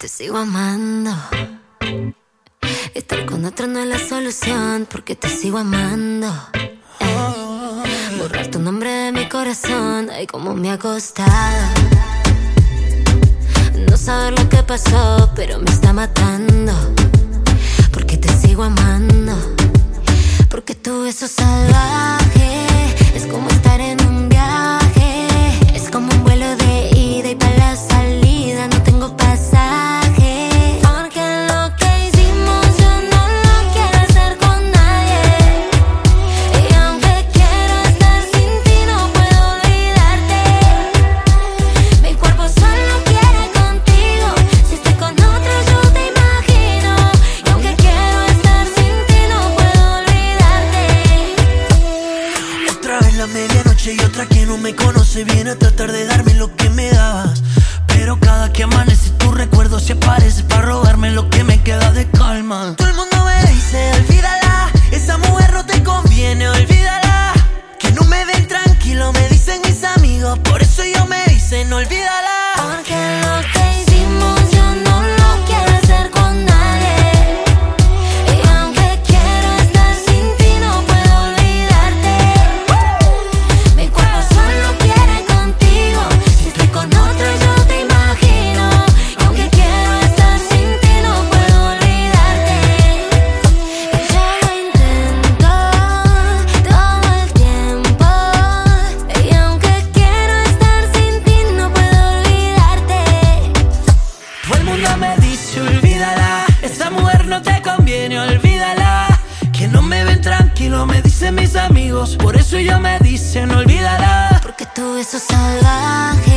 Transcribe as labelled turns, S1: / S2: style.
S1: Te sigo amando. Estar con otro no es la solución, porque te sigo amando. Eh, borrar tu nombre de mi corazón, ay, como me ha costado. No saber lo que pasó, pero me está matando. Porque te sigo amando. Porque tu beso salvaje y
S2: otra que no me conoce viene a tratar de darme lo que me dabas. Pero cada que amanece tu recuerdo se aparece para robarme lo que me queda de calma. Todo el mundo me dice, olvídala, esa mujer no te conviene, olvídala. Que no me ven tranquilo, me dicen mis amigos, por eso yo me dicen, olvídala.
S1: Porque lo que
S2: mundo me dice, olvídala, esa mujer no te conviene, olvídala. Que no me ven tranquilo, me dicen mis amigos, por eso yo me dicen, olvídala.
S1: Porque tu beso salvaje